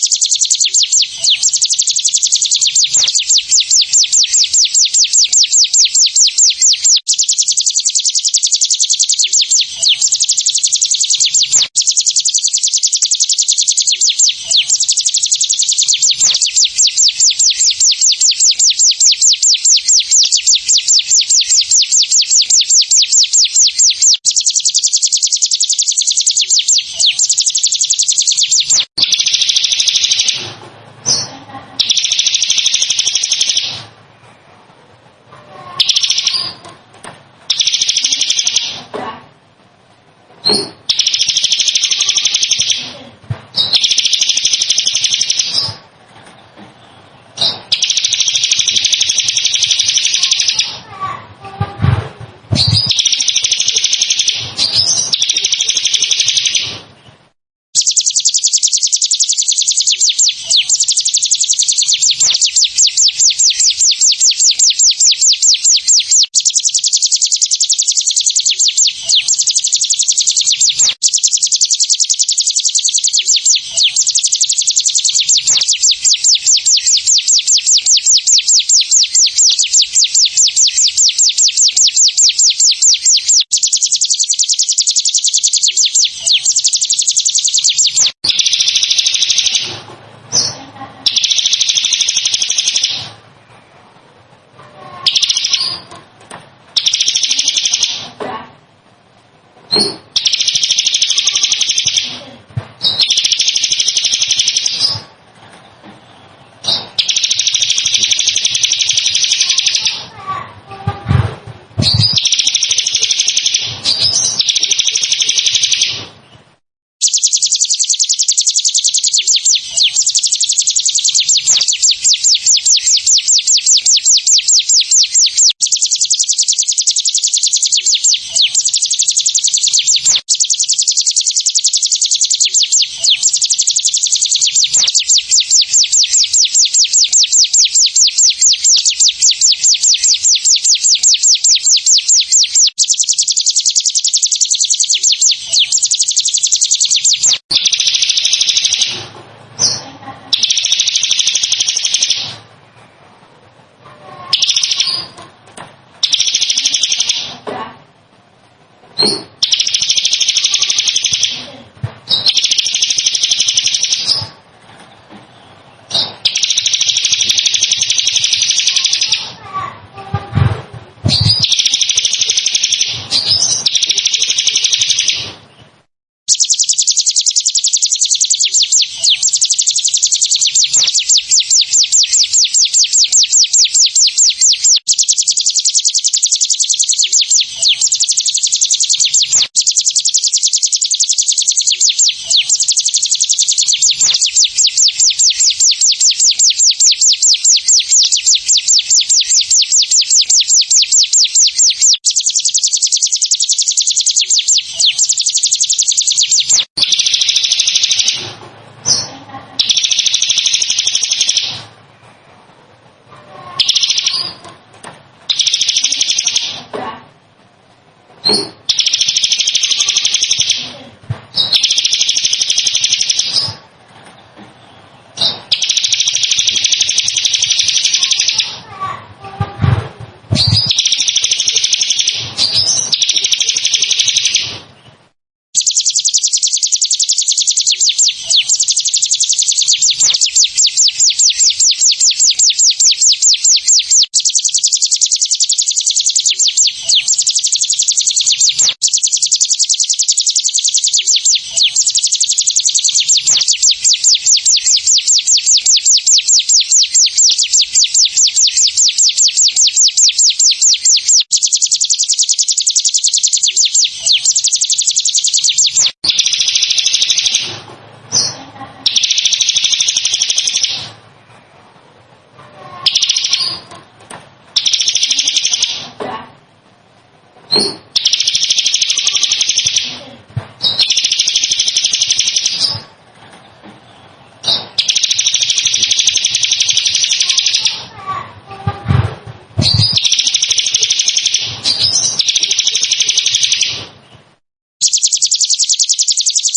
あ!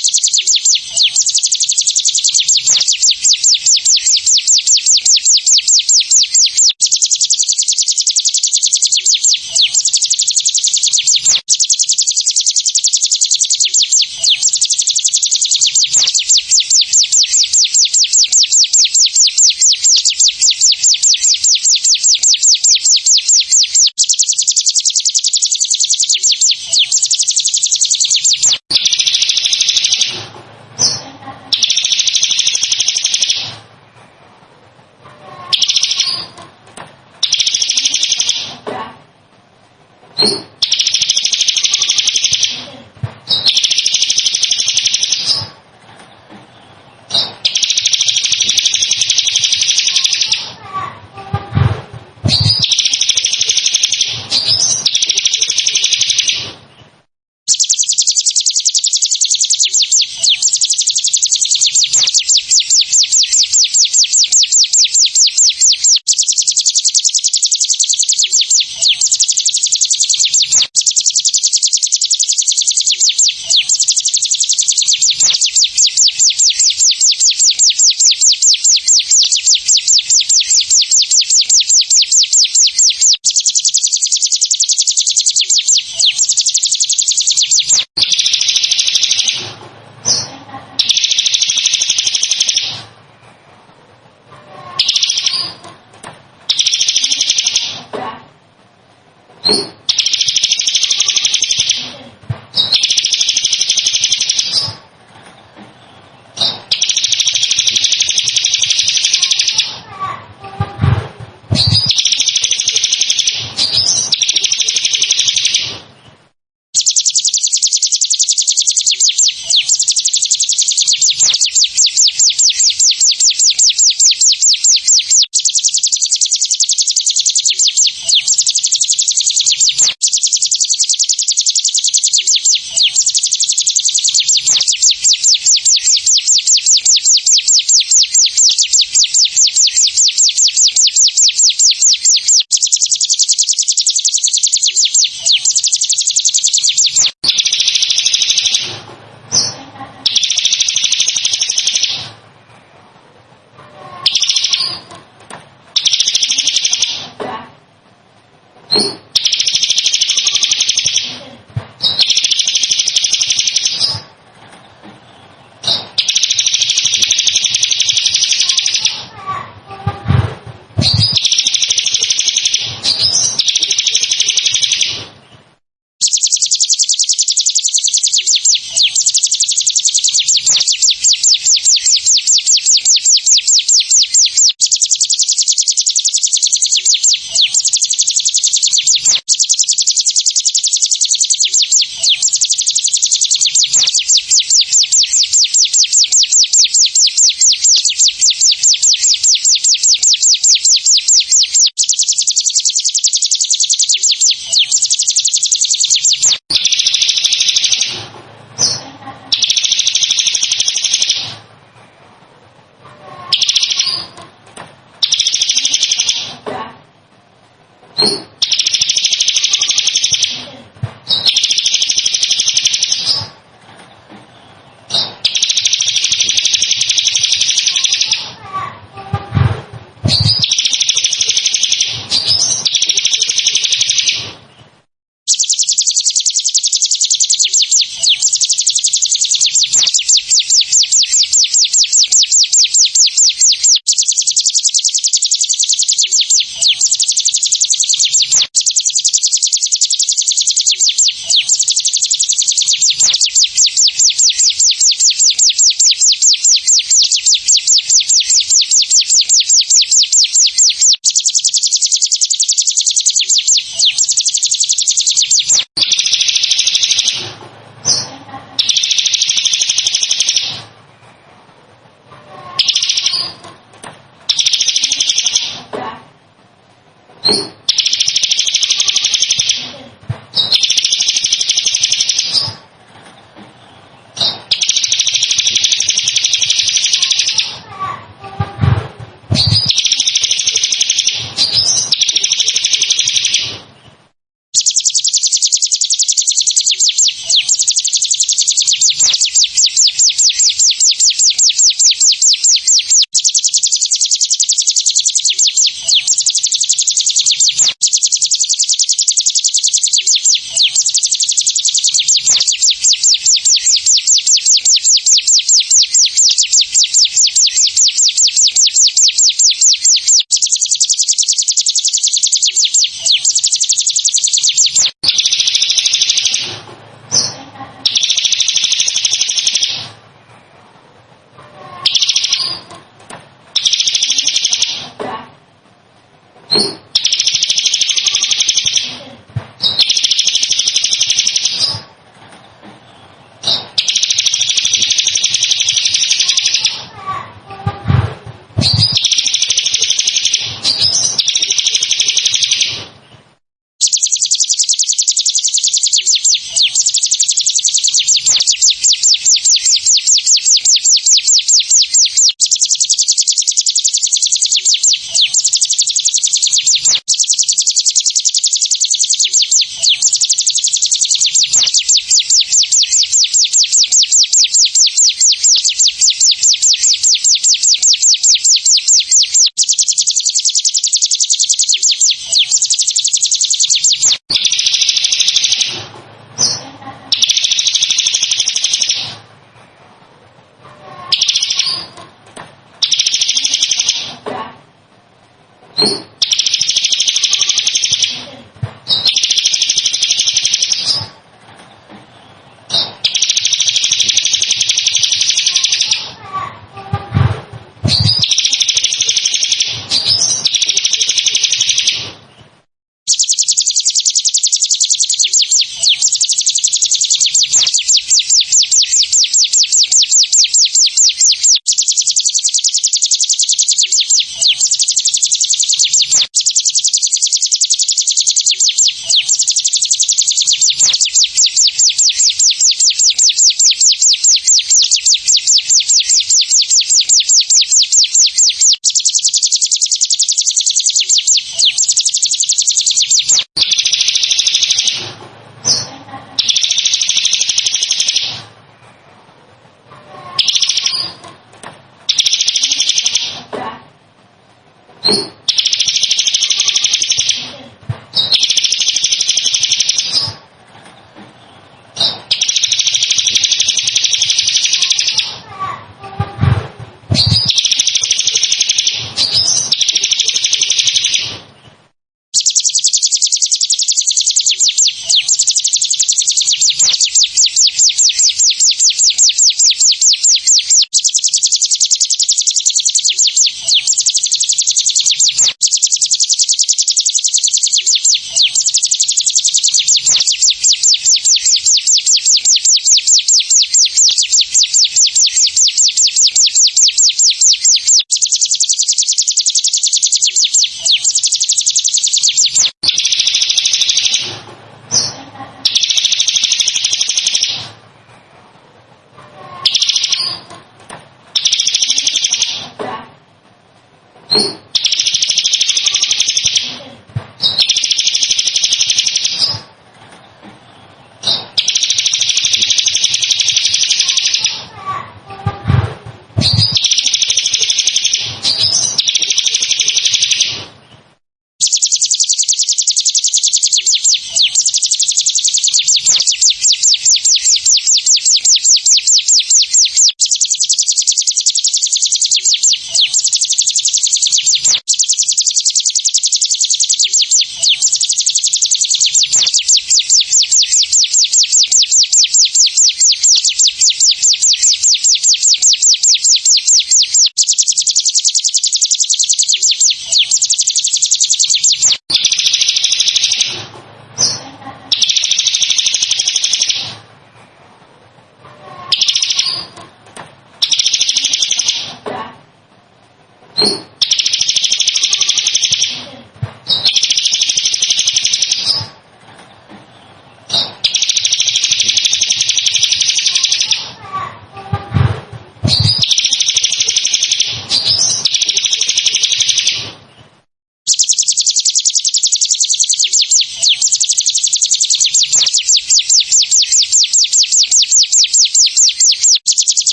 you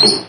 you